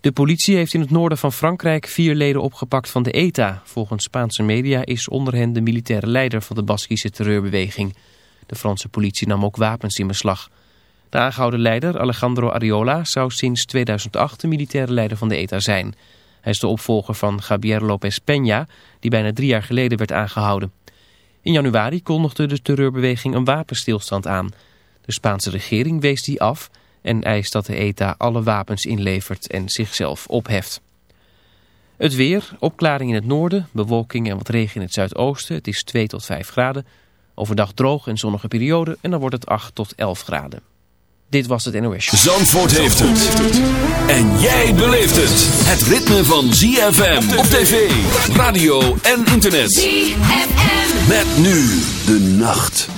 De politie heeft in het noorden van Frankrijk vier leden opgepakt van de ETA. Volgens Spaanse media is onder hen de militaire leider van de Baskische terreurbeweging. De Franse politie nam ook wapens in beslag. De aangehouden leider, Alejandro Ariola, zou sinds 2008 de militaire leider van de ETA zijn. Hij is de opvolger van Javier López Peña, die bijna drie jaar geleden werd aangehouden. In januari kondigde de terreurbeweging een wapenstilstand aan. De Spaanse regering wees die af en eist dat de ETA alle wapens inlevert en zichzelf opheft. Het weer, opklaring in het noorden, bewolking en wat regen in het zuidoosten. Het is 2 tot 5 graden. Overdag droog en zonnige periode en dan wordt het 8 tot 11 graden. Dit was het NOS. Zandvoort heeft het. En jij beleeft het. Het ritme van ZFM op tv, radio en internet. ZFM. Met nu de nacht.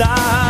estar.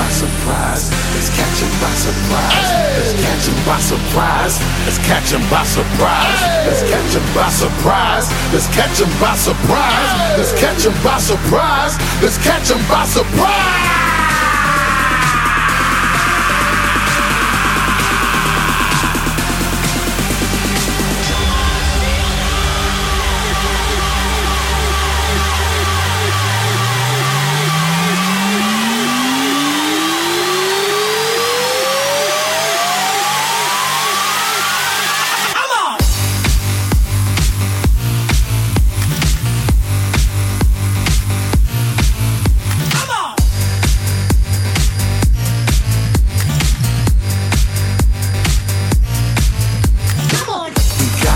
By surprise. Let's by surprise. Let's by surprise. Let's by surprise. Let's by surprise. Let's by surprise. Let's by surprise. Let's by surprise.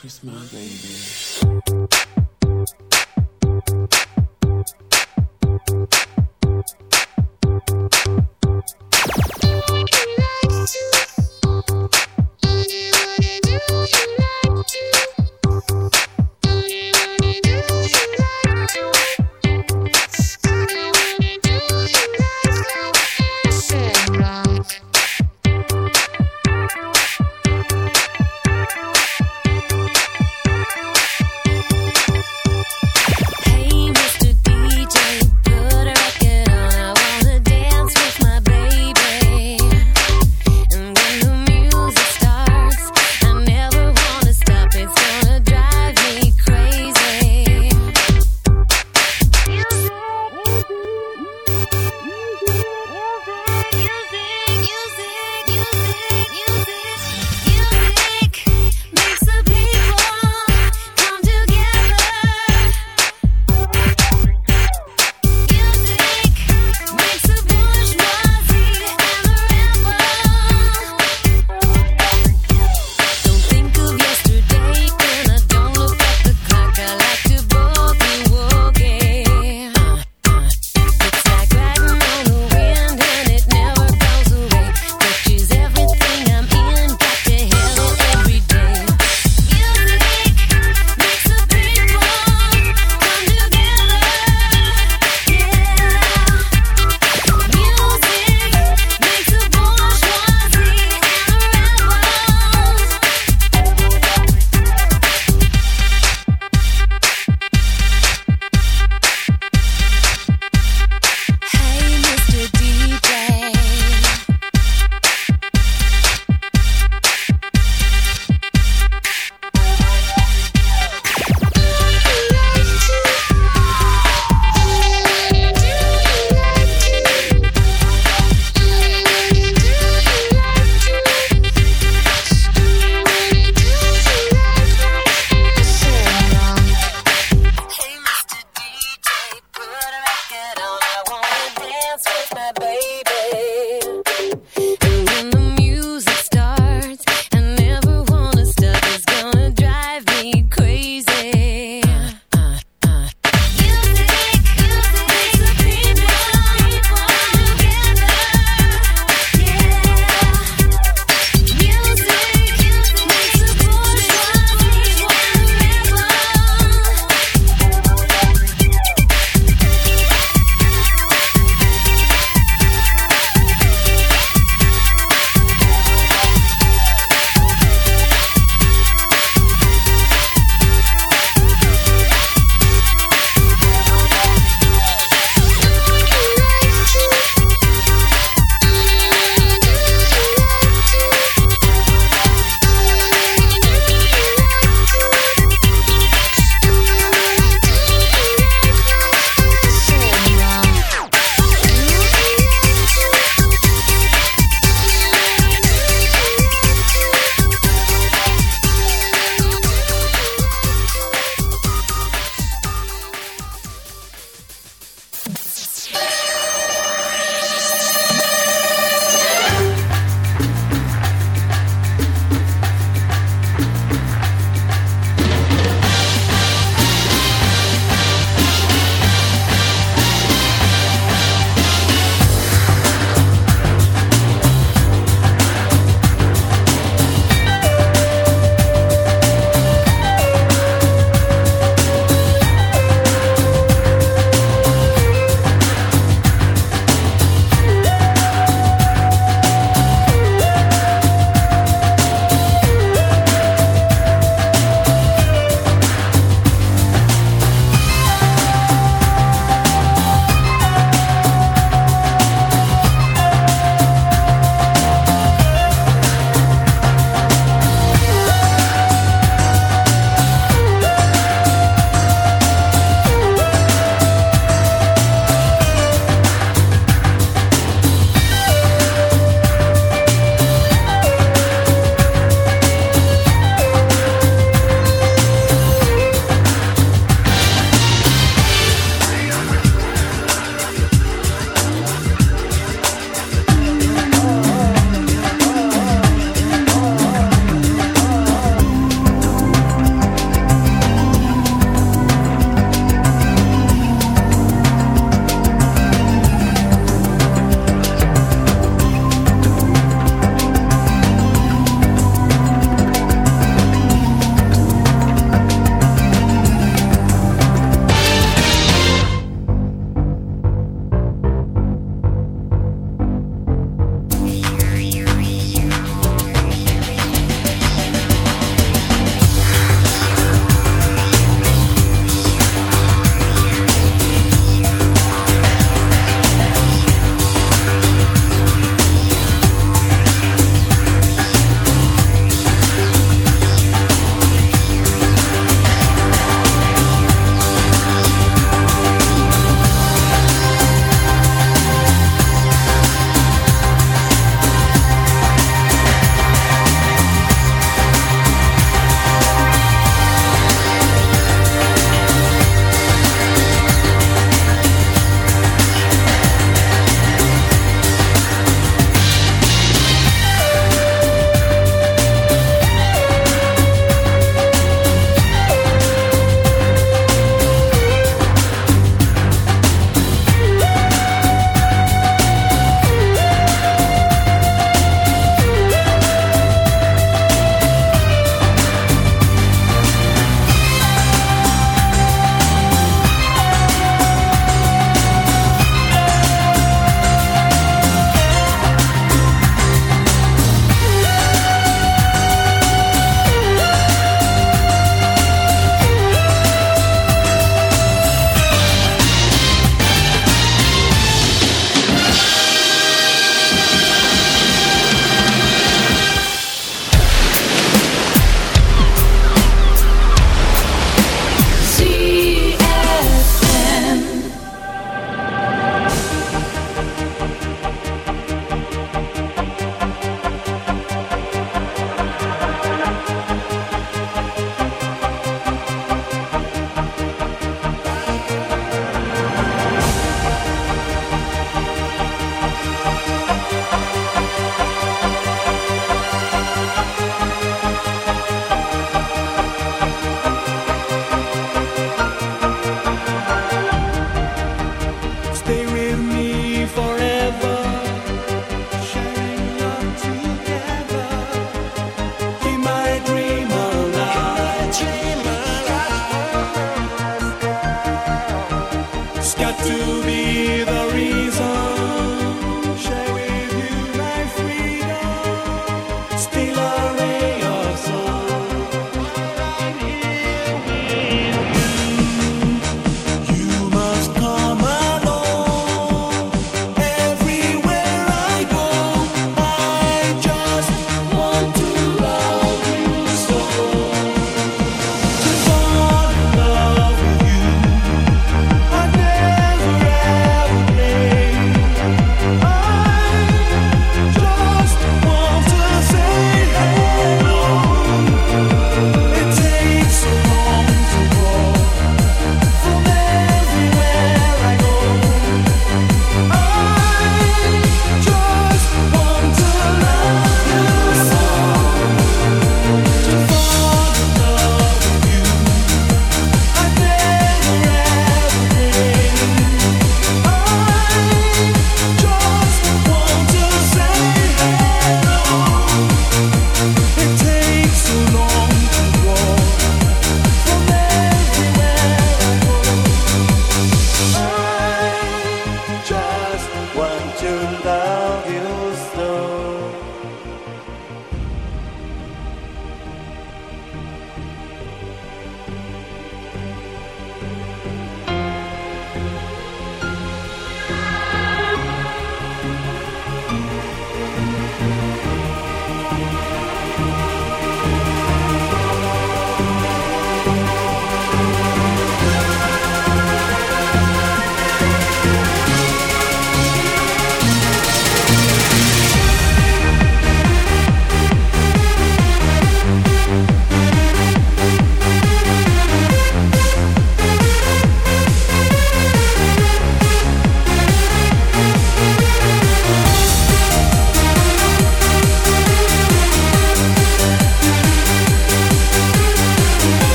Christmas, baby.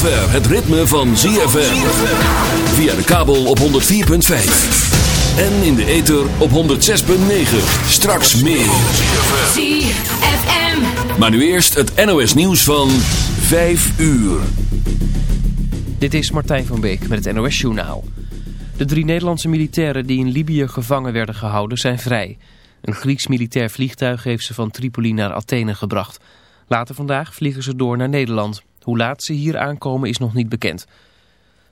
Zover het ritme van ZFM. Via de kabel op 104.5. En in de ether op 106.9. Straks meer. ZFM. Maar nu eerst het NOS nieuws van 5 uur. Dit is Martijn van Beek met het NOS Journaal. De drie Nederlandse militairen die in Libië gevangen werden gehouden zijn vrij. Een Grieks militair vliegtuig heeft ze van Tripoli naar Athene gebracht. Later vandaag vliegen ze door naar Nederland. Hoe laat ze hier aankomen is nog niet bekend.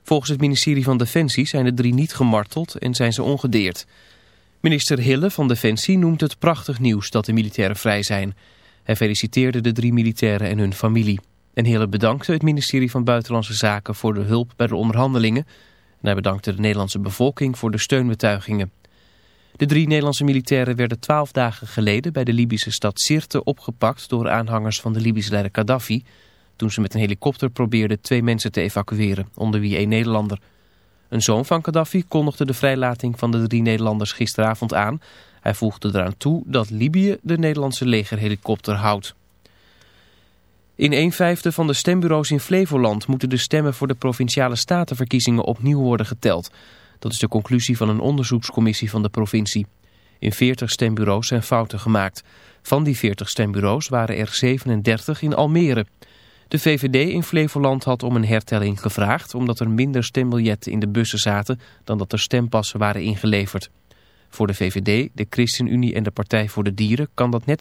Volgens het ministerie van Defensie zijn de drie niet gemarteld en zijn ze ongedeerd. Minister Hille van Defensie noemt het prachtig nieuws dat de militairen vrij zijn. Hij feliciteerde de drie militairen en hun familie. En Hille bedankte het ministerie van Buitenlandse Zaken voor de hulp bij de onderhandelingen. En hij bedankte de Nederlandse bevolking voor de steunbetuigingen. De drie Nederlandse militairen werden twaalf dagen geleden bij de Libische stad Sirte opgepakt door aanhangers van de Libische leider Gaddafi... toen ze met een helikopter probeerden twee mensen te evacueren, onder wie één Nederlander. Een zoon van Gaddafi kondigde de vrijlating van de drie Nederlanders gisteravond aan. Hij voegde eraan toe dat Libië de Nederlandse legerhelikopter houdt. In een vijfde van de stembureaus in Flevoland moeten de stemmen voor de provinciale statenverkiezingen opnieuw worden geteld. Dat is de conclusie van een onderzoekscommissie van de provincie. In 40 stembureaus zijn fouten gemaakt. Van die 40 stembureaus waren er 37 in Almere. De VVD in Flevoland had om een hertelling gevraagd... omdat er minder stembiljetten in de bussen zaten... dan dat er stempassen waren ingeleverd. Voor de VVD, de ChristenUnie en de Partij voor de Dieren kan dat net...